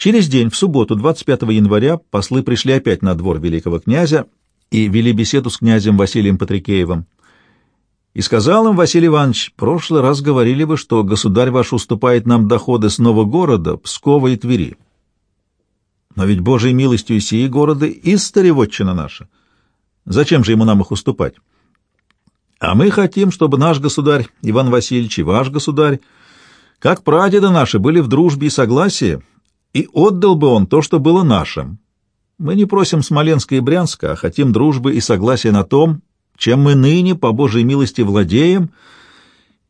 Через день, в субботу, 25 января, послы пришли опять на двор великого князя и вели беседу с князем Василием Патрикеевым. И сказал им Василий Иванович, прошлый раз говорили вы, что государь ваш уступает нам доходы с нового города, Пскова и Твери. Но ведь Божьей милостью сии города и старевотчина наша. Зачем же ему нам их уступать? А мы хотим, чтобы наш государь Иван Васильевич и ваш государь, как прадеды наши, были в дружбе и согласии, и отдал бы он то, что было нашим. Мы не просим Смоленска и Брянска, а хотим дружбы и согласия на том, чем мы ныне, по Божьей милости, владеем,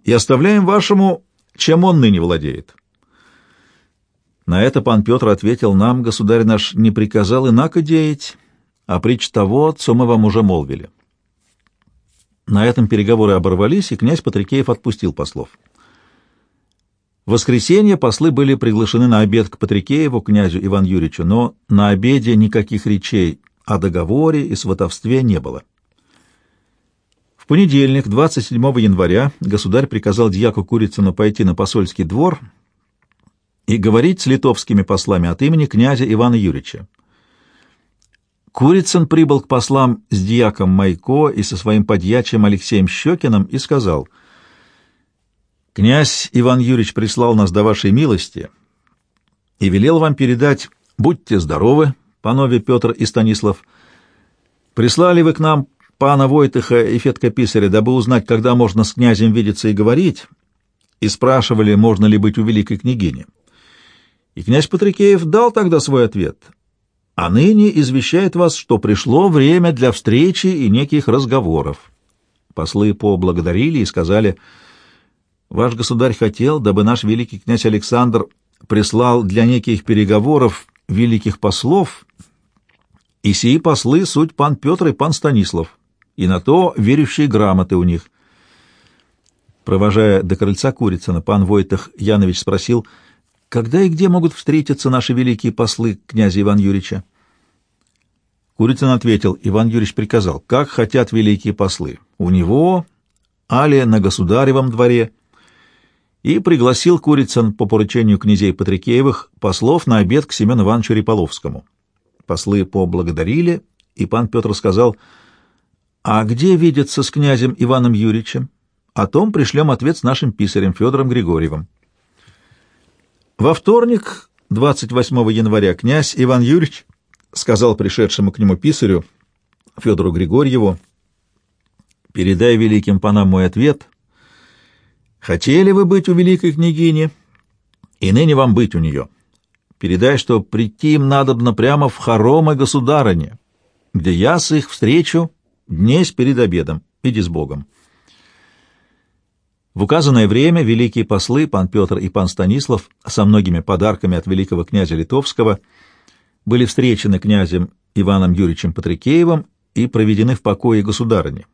и оставляем вашему, чем он ныне владеет. На это пан Петр ответил нам, государь наш, не приказал инако деять, а притч того, что мы вам уже молвили. На этом переговоры оборвались, и князь Патрикеев отпустил послов. В воскресенье послы были приглашены на обед к Патрикееву, князю Иван Юрьевичу, но на обеде никаких речей о договоре и сватовстве не было понедельник, 27 января, государь приказал дьяку Курицыну пойти на посольский двор и говорить с литовскими послами от имени князя Ивана Юрьевича. Курицын прибыл к послам с дьяком Майко и со своим подьячим Алексеем Щекиным и сказал, «Князь Иван Юрьевич прислал нас до вашей милости и велел вам передать «Будьте здоровы, панове Петр и Станислав». Прислали вы к нам пана Войтыха и Фетка Писаря, дабы узнать, когда можно с князем видеться и говорить, и спрашивали, можно ли быть у великой княгини. И князь Патрикеев дал тогда свой ответ, а ныне извещает вас, что пришло время для встречи и неких разговоров. Послы поблагодарили и сказали, «Ваш государь хотел, дабы наш великий князь Александр прислал для неких переговоров великих послов, и сии послы — суть пан Петр и пан Станислав и на то верящие грамоты у них. Провожая до крыльца Курицына, пан Войтах Янович спросил, когда и где могут встретиться наши великие послы князя Ивана Юрьевича? Курицын ответил, Иван Юрьевич приказал, как хотят великие послы, у него, али на государевом дворе, и пригласил Курицын по поручению князей Патрикеевых послов на обед к Семену Ивановичу Риполовскому. Послы поблагодарили, и пан Петр сказал — а где видеться с князем Иваном Юрьевичем? О том пришлем ответ с нашим писарем Федором Григорьевым. Во вторник, 28 января, князь Иван Юрьевич сказал пришедшему к нему писарю Федору Григорьеву, «Передай великим панам мой ответ. Хотели вы быть у великой княгини, и ныне вам быть у нее. Передай, что прийти им надобно прямо в хоромы государыне, где я с их встречу Днесь перед обедом. Иди с Богом. В указанное время великие послы, пан Петр и пан Станислав, со многими подарками от великого князя Литовского, были встречены князем Иваном Юрьевичем Патрикеевым и проведены в покое государыни,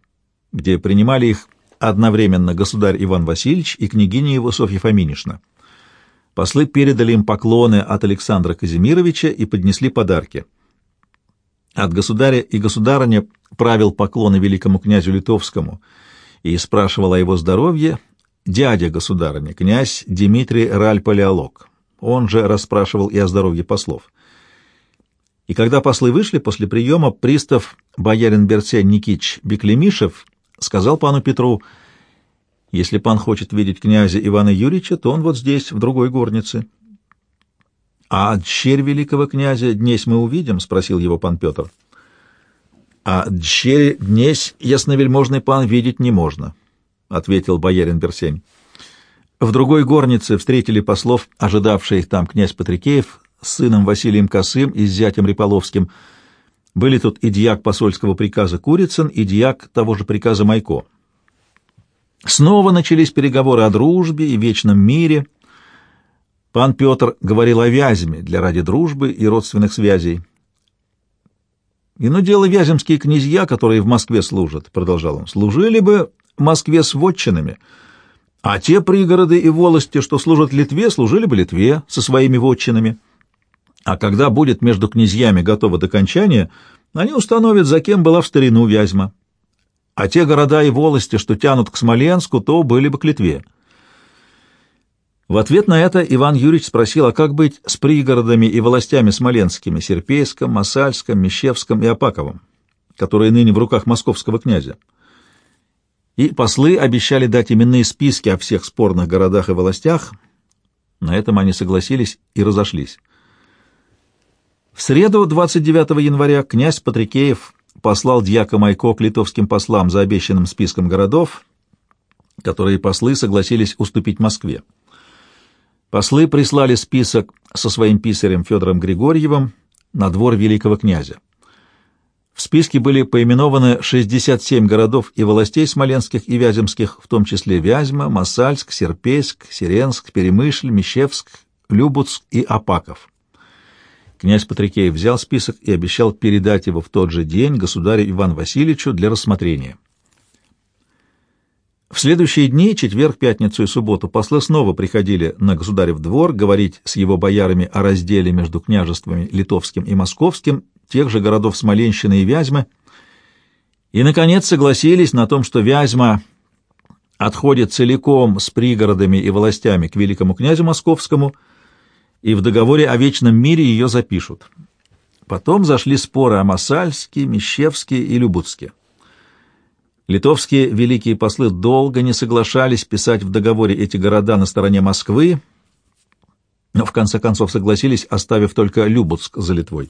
где принимали их одновременно государь Иван Васильевич и княгиня его Софья Фоминишна. Послы передали им поклоны от Александра Казимировича и поднесли подарки. От государя и государыня правил поклоны великому князю Литовскому и спрашивал о его здоровье дядя государыни, князь Дмитрий Раль-Палеолог. Он же расспрашивал и о здоровье послов. И когда послы вышли после приема, пристав боярин Берцей Никич Беклемишев сказал пану Петру, «Если пан хочет видеть князя Ивана Юрьевича, то он вот здесь, в другой горнице». «А дщерь великого князя днесь мы увидим?» — спросил его пан Петр. «А дщери днесь, ясновельможный пан, видеть не можно», — ответил боярин Берсень. В другой горнице встретили послов, ожидавшие их там князь Патрикеев с сыном Василием Косым и с зятем Риполовским. Были тут и дьяк посольского приказа Курицын, и дьяк того же приказа Майко. Снова начались переговоры о дружбе и вечном мире. Пан Петр говорил о Вязьме для ради дружбы и родственных связей. И ну дело вяземские князья, которые в Москве служат, — продолжал он, — служили бы в Москве с вотчинами, а те пригороды и волости, что служат Литве, служили бы Литве со своими вотчинами. А когда будет между князьями готово до кончания, они установят, за кем была в старину Вязьма. А те города и волости, что тянут к Смоленску, то были бы к Литве. В ответ на это Иван Юрьевич спросил, а как быть с пригородами и властями смоленскими, Серпейском, Масальском, Мещевском и Апаковым, которые ныне в руках московского князя? И послы обещали дать именные списки о всех спорных городах и властях. На этом они согласились и разошлись. В среду, 29 января, князь Патрикеев послал дьяка Майко к литовским послам за обещанным списком городов, которые послы согласились уступить Москве. Послы прислали список со своим писарем Федором Григорьевым на двор великого князя. В списке были поименованы 67 городов и властей смоленских и вяземских, в том числе Вязьма, Масальск, Серпейск, Сиренск, Перемышль, Мещевск, Любуцк и Апаков. Князь Патрикеев взял список и обещал передать его в тот же день государю Ивану Васильевичу для рассмотрения. В следующие дни, четверг, пятницу и субботу, послы снова приходили на государев двор говорить с его боярами о разделе между княжествами литовским и московским, тех же городов Смоленщины и Вязьмы, и, наконец, согласились на том, что Вязьма отходит целиком с пригородами и властями к великому князю московскому, и в договоре о вечном мире ее запишут. Потом зашли споры о Масальске, Мещевске и Любутске. Литовские великие послы долго не соглашались писать в договоре эти города на стороне Москвы, но в конце концов согласились, оставив только Любутск за Литвой.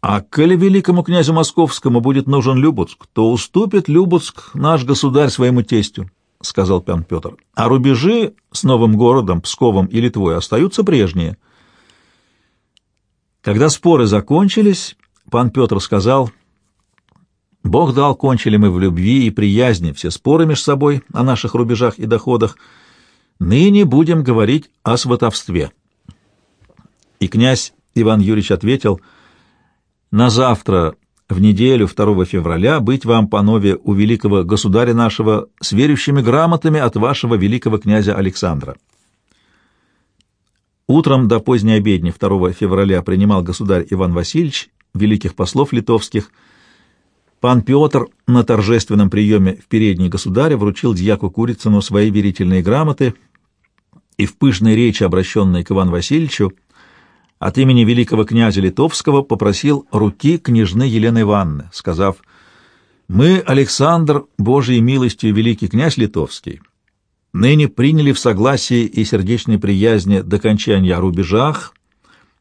А коли великому князю московскому будет нужен Любутск, то уступит Любутск наш государь своему тестю, — сказал Пан Петр. А рубежи с новым городом, Псковом и Литвой остаются прежние. Когда споры закончились, пан Петр сказал — Бог дал, кончили мы в любви и приязни все споры между собой о наших рубежах и доходах. Ныне будем говорить о сватовстве. И князь Иван Юрьевич ответил, «На завтра, в неделю 2 февраля, быть вам, панове, у великого государя нашего с верующими грамотами от вашего великого князя Александра». Утром до поздней обедни 2 февраля принимал государь Иван Васильевич великих послов литовских – Пан Петр на торжественном приеме в передней государя вручил дьяку Курицыну свои верительные грамоты и в пышной речи, обращенной к Ивану Васильевичу, от имени великого князя Литовского попросил руки княжны Елены Ивановны, сказав «Мы, Александр, Божией милостью великий князь Литовский, ныне приняли в согласии и сердечной приязни до кончания о рубежах,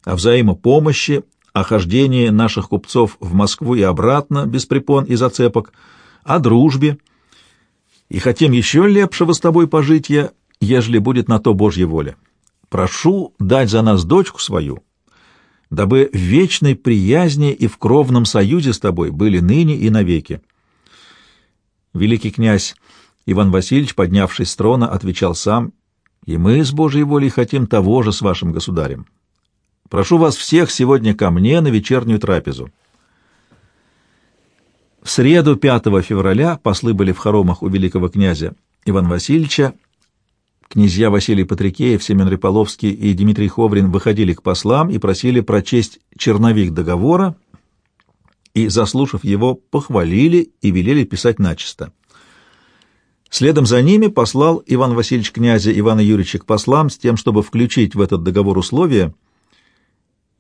о взаимопомощи о хождении наших купцов в Москву и обратно, без препон и зацепок, о дружбе, и хотим еще лепшего с тобой пожития, ежели будет на то Божья воля. Прошу дать за нас дочку свою, дабы в вечной приязни и в кровном союзе с тобой были ныне и навеки. Великий князь Иван Васильевич, поднявшись с трона, отвечал сам, «И мы с Божьей волей хотим того же с вашим государем. Прошу вас всех сегодня ко мне на вечернюю трапезу. В среду 5 февраля послы были в хоромах у великого князя Ивана Васильевича. Князья Василий Патрикеев, Семен Риполовский и Дмитрий Ховрин выходили к послам и просили прочесть черновик договора, и, заслушав его, похвалили и велели писать начисто. Следом за ними послал Иван Васильевич князя Ивана Юрьевича к послам с тем, чтобы включить в этот договор условия —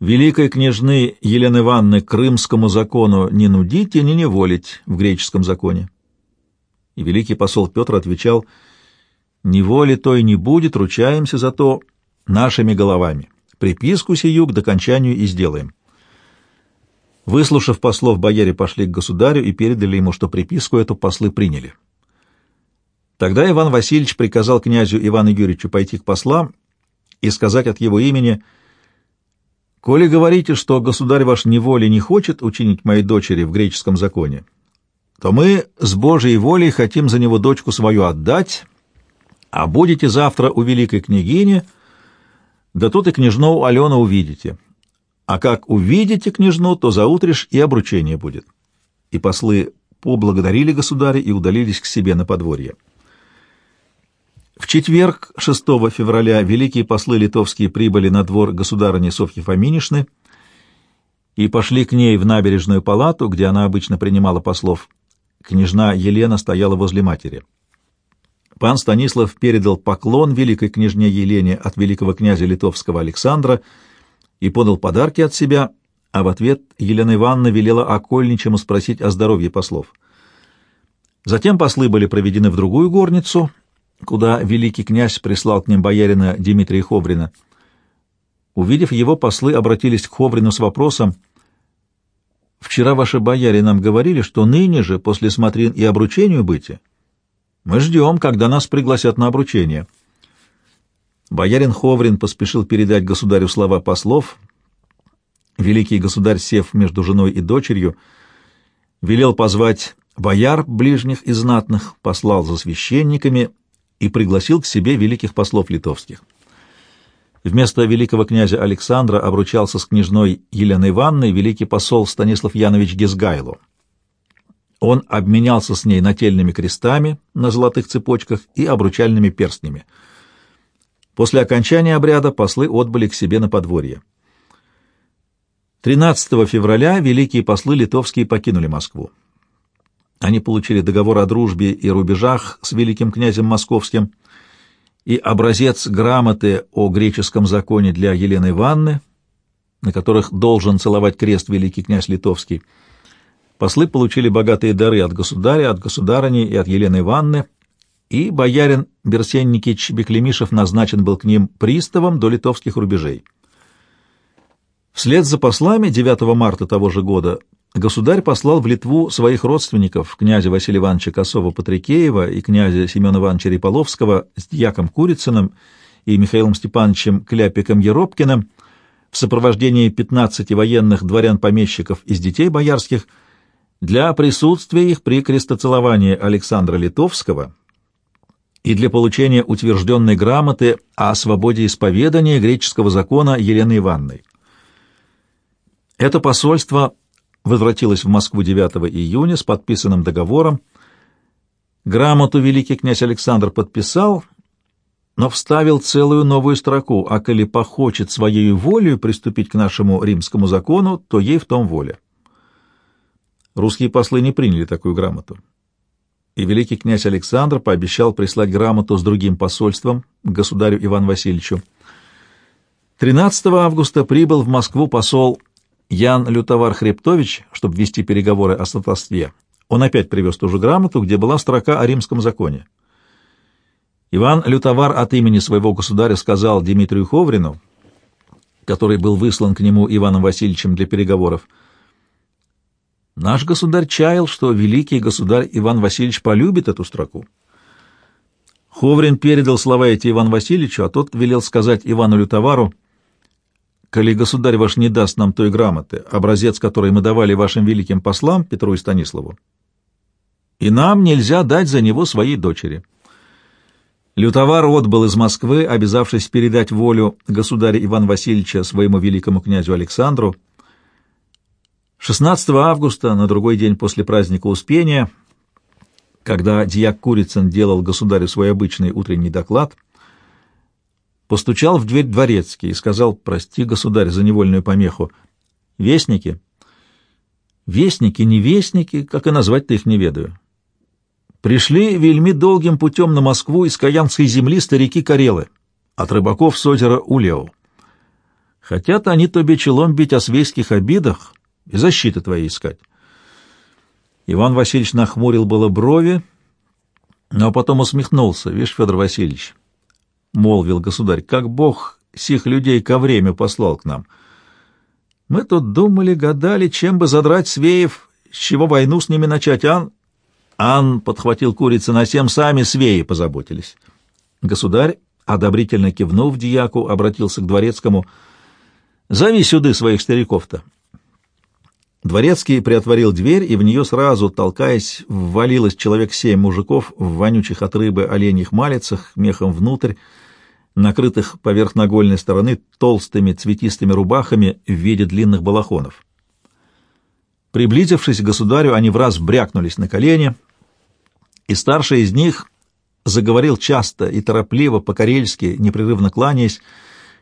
Великой княжны Елены Ивановны крымскому закону не нудить и не неволить в греческом законе. И великий посол Петр отвечал, «Неволи той не будет, ручаемся за то нашими головами. Приписку сию к докончанию и сделаем». Выслушав послов, бояре пошли к государю и передали ему, что приписку эту послы приняли. Тогда Иван Васильевич приказал князю Ивану Юрьевичу пойти к послам и сказать от его имени — Коли говорите, что государь ваш неволи не хочет учинить моей дочери в греческом законе, то мы с Божьей волей хотим за него дочку свою отдать, а будете завтра у великой княгини, да тут и княжну Алену увидите. А как увидите княжну, то заутришь и обручение будет». И послы поблагодарили государя и удалились к себе на подворье. В четверг, 6 февраля, великие послы литовские прибыли на двор государыни Софьи Фоминишны и пошли к ней в набережную палату, где она обычно принимала послов. Княжна Елена стояла возле матери. Пан Станислав передал поклон великой княжне Елене от великого князя литовского Александра и подал подарки от себя, а в ответ Елена Ивановна велела окольничему спросить о здоровье послов. Затем послы были проведены в другую горницу, куда великий князь прислал к ним боярина Дмитрия Хобрина. Увидев его, послы обратились к Хобрину с вопросом «Вчера ваши бояре нам говорили, что ныне же, после смотрин и обручению быти, мы ждем, когда нас пригласят на обручение». Боярин Ховрин поспешил передать государю слова послов. Великий государь, сев между женой и дочерью, велел позвать бояр ближних и знатных, послал за священниками и пригласил к себе великих послов литовских. Вместо великого князя Александра обручался с княжной Еленой Ивановной великий посол Станислав Янович Гезгайло. Он обменялся с ней нательными крестами на золотых цепочках и обручальными перстнями. После окончания обряда послы отбыли к себе на подворье. 13 февраля великие послы литовские покинули Москву. Они получили договор о дружбе и рубежах с великим князем московским и образец грамоты о греческом законе для Елены Ивановны, на которых должен целовать крест великий князь литовский. Послы получили богатые дары от государя, от государыни и от Елены Ивановны, и боярин Берсенникич Беклемишев назначен был к ним приставом до литовских рубежей. Вслед за послами 9 марта того же года государь послал в Литву своих родственников, князя Василия Ивановича Косова-Патрикеева и князя Семена Ивановича Риполовского с дьяком Курицыным и Михаилом Степановичем Кляпиком-Еропкиным в сопровождении 15 военных дворян-помещиков из детей боярских для присутствия их при крестоцеловании Александра Литовского и для получения утвержденной грамоты о свободе исповедания греческого закона Елены Ивановной. Это посольство возвратилась в Москву 9 июня с подписанным договором. Грамоту великий князь Александр подписал, но вставил целую новую строку, а коли похочет своей волею приступить к нашему римскому закону, то ей в том воля. Русские послы не приняли такую грамоту. И великий князь Александр пообещал прислать грамоту с другим посольством государю Ивану Васильевичу. 13 августа прибыл в Москву посол Ян Лютовар Хребтович, чтобы вести переговоры о сватовстве, он опять привез ту же грамоту, где была строка о римском законе. Иван Лютовар от имени своего государя сказал Дмитрию Ховрину, который был выслан к нему Иваном Васильевичем для переговоров, «Наш государь чаял, что великий государь Иван Васильевич полюбит эту строку». Ховрин передал слова эти Ивану Васильевичу, а тот велел сказать Ивану Лютовару, коли государь ваш не даст нам той грамоты, образец которой мы давали вашим великим послам Петру и Станиславу, и нам нельзя дать за него своей дочери. Лютовар отбыл из Москвы, обязавшись передать волю государя Ивана Васильевича своему великому князю Александру. 16 августа, на другой день после праздника Успения, когда дьяк Курицын делал государю свой обычный утренний доклад — Постучал в дверь дворецкий и сказал, «Прости, государь, за невольную помеху. Вестники?» «Вестники, не вестники, как и назвать-то их не ведаю. Пришли вельми долгим путем на Москву из Каянской земли старики Карелы, от рыбаков с озера Улео. Хотят они тебе челом бить о свейских обидах и защиты твоей искать». Иван Васильевич нахмурил было брови, но потом усмехнулся. «Видишь, Федор Васильевич, — молвил государь, — как Бог сих людей ко время послал к нам. Мы тут думали, гадали, чем бы задрать свеев, с чего войну с ними начать, Ан... Ан подхватил курицы на семь, сами свеи позаботились. Государь, одобрительно кивнув дьяку, обратился к дворецкому. «Зови сюда своих стариков-то». Дворецкий приотворил дверь, и в нее сразу, толкаясь, ввалилось человек семь мужиков в вонючих от рыбы оленьих малицах, мехом внутрь, накрытых поверх нагольной стороны толстыми цветистыми рубахами в виде длинных балахонов. Приблизившись к государю, они в раз брякнулись на колени, и старший из них заговорил часто и торопливо, по-карельски, непрерывно кланяясь,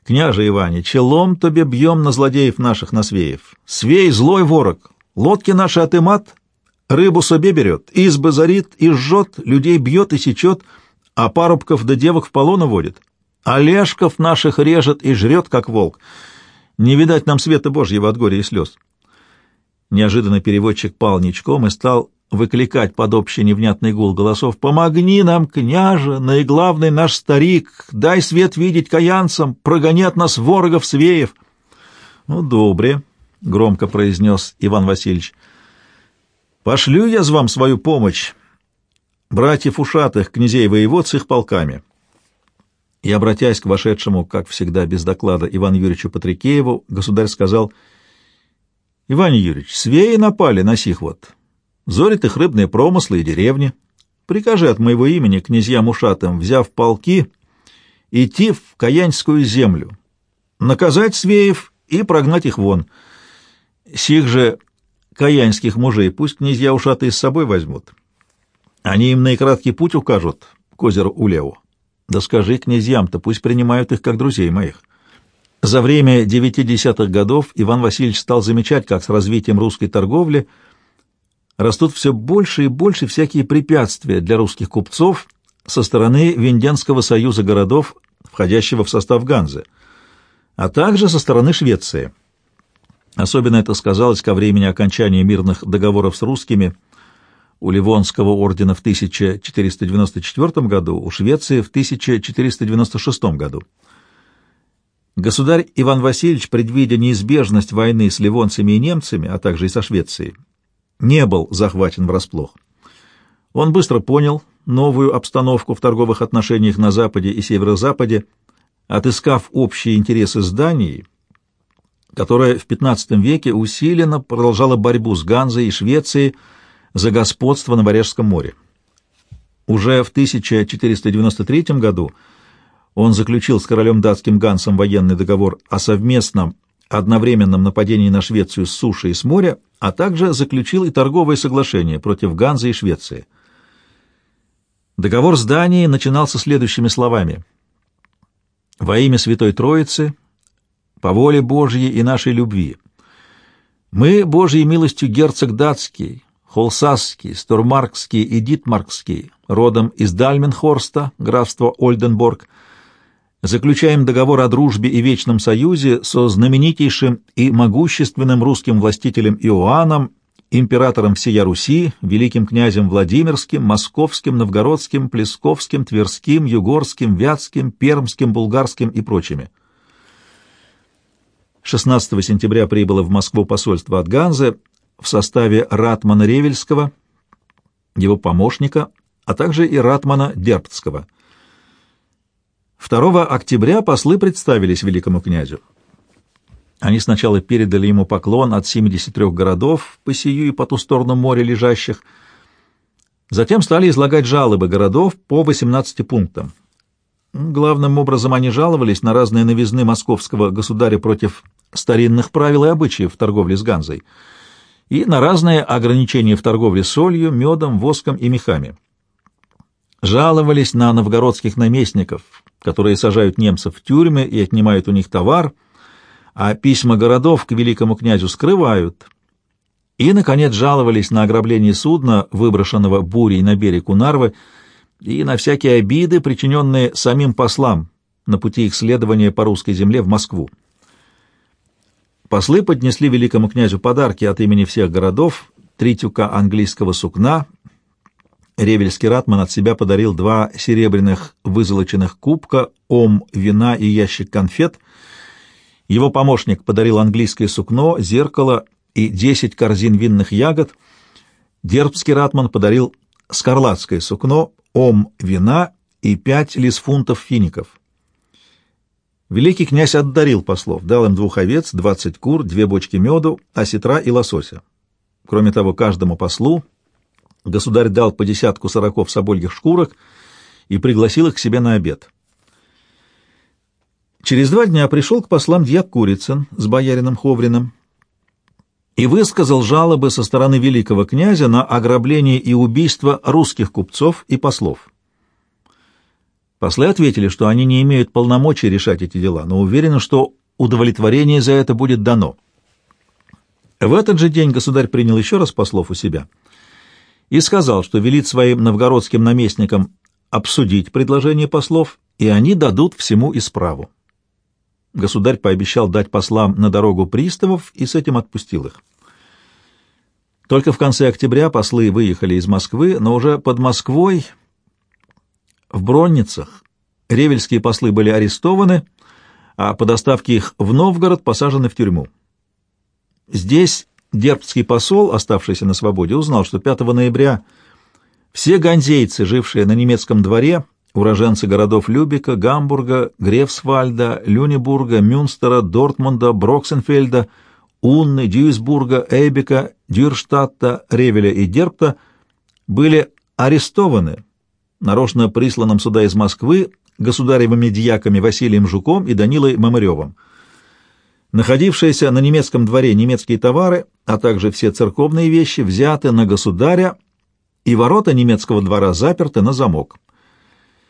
«Княже Иване, челом тебе бьем на злодеев наших насвеев. Свей злой ворог, лодки наши отымат, рыбу себе берет, избы зарит и жжет, людей бьет и сечет, а парубков да девок в полону водит. Олешков наших режет и жрет, как волк. Не видать нам света Божьего от горя и слез. Неожиданно переводчик пал ничком и стал выкликать под общий невнятный гул голосов «Помогни нам, княже, наиглавный наш старик, дай свет видеть каянцам, прогони от нас ворогов свеев!» «Ну, добре», — громко произнес Иван Васильевич, — «пошлю я с вам свою помощь, братьев ушатых, князей воевод с их полками». И, обратясь к вошедшему, как всегда, без доклада Ивану Юрьевичу Патрикееву, государь сказал, «Иван Юрьевич, свеи напали на сих вот, зорят их рыбные промыслы и деревни. Прикажи от моего имени князьям ушатым, взяв полки, идти в Каянскую землю, наказать свеев и прогнать их вон. Сих же каянских мужей пусть князья ушатые с собой возьмут. Они им наикраткий путь укажут к озеру Улеву. Да скажи князьям-то, пусть принимают их как друзей моих. За время девяти десятых годов Иван Васильевич стал замечать, как с развитием русской торговли растут все больше и больше всякие препятствия для русских купцов со стороны Венденского союза городов, входящего в состав Ганзы — а также со стороны Швеции. Особенно это сказалось ко времени окончания мирных договоров с русскими у Ливонского ордена в 1494 году, у Швеции в 1496 году. Государь Иван Васильевич, предвидя неизбежность войны с ливонцами и немцами, а также и со Швецией, не был захвачен врасплох. Он быстро понял новую обстановку в торговых отношениях на Западе и Северо-Западе отыскав общие интересы с Данией, которая в XV веке усиленно продолжала борьбу с Ганзой и Швецией за господство на Варяжском море. Уже в 1493 году он заключил с королем датским Гансом военный договор о совместном одновременном нападении на Швецию с суши и с моря, а также заключил и торговое соглашение против Ганзы и Швеции. Договор с Данией начинался следующими словами – во имя Святой Троицы, по воле Божьей и нашей любви. Мы, Божьей милостью, герцог датский, холсасский, стормаркский и дитмаркский, родом из Дальменхорста, графства Ольденборг, заключаем договор о дружбе и вечном союзе со знаменитейшим и могущественным русским властителем Иоанном императором всея Руси, великим князем Владимирским, Московским, Новгородским, Плесковским, Тверским, Югорским, Вятским, Пермским, Булгарским и прочими. 16 сентября прибыло в Москву посольство от Ганзы в составе Ратмана Ревельского, его помощника, а также и Ратмана Дербцкого. 2 октября послы представились великому князю. Они сначала передали ему поклон от 73 городов по сию и по ту сторону моря лежащих, затем стали излагать жалобы городов по 18 пунктам. Главным образом они жаловались на разные новизны московского государя против старинных правил и обычаев в торговле с Ганзой и на разные ограничения в торговле солью, медом, воском и мехами. Жаловались на новгородских наместников, которые сажают немцев в тюрьмы и отнимают у них товар – а письма городов к великому князю скрывают. И, наконец, жаловались на ограбление судна, выброшенного бурей на берег Нарвы, и на всякие обиды, причиненные самим послам на пути их следования по русской земле в Москву. Послы поднесли великому князю подарки от имени всех городов, три тюка английского сукна. Ревельский ратман от себя подарил два серебряных вызолоченных кубка, ом вина и ящик конфет — его помощник подарил английское сукно, зеркало и десять корзин винных ягод. Дербский ратман подарил скарлатское сукно, ом вина и пять лисфунтов фиников. Великий князь отдарил послов, дал им двух овец, двадцать кур, две бочки меду, осетра и лосося. Кроме того, каждому послу государь дал по десятку сороков собольих шкурок и пригласил их к себе на обед. Через два дня пришел к послам дьяк Курицын с боярином Ховриным и высказал жалобы со стороны великого князя на ограбление и убийство русских купцов и послов. Послы ответили, что они не имеют полномочий решать эти дела, но уверены, что удовлетворение за это будет дано. В этот же день государь принял еще раз послов у себя и сказал, что велит своим новгородским наместникам обсудить предложение послов, и они дадут всему исправу. Государь пообещал дать послам на дорогу приставов и с этим отпустил их. Только в конце октября послы выехали из Москвы, но уже под Москвой, в Бронницах, ревельские послы были арестованы, а по доставке их в Новгород посажены в тюрьму. Здесь дербский посол, оставшийся на свободе, узнал, что 5 ноября все ганзейцы, жившие на немецком дворе, уроженцы городов Любека, Гамбурга, Грефсвальда, Люнебурга, Мюнстера, Дортмунда, Броксенфельда, Унны, Дюйсбурга, Эйбека, Дюрштадта, Ревеля и Дерпта, были арестованы, нарочно присланным сюда из Москвы, государевыми дьяками Василием Жуком и Данилой Мамыревым. Находившиеся на немецком дворе немецкие товары, а также все церковные вещи взяты на государя, и ворота немецкого двора заперты на замок.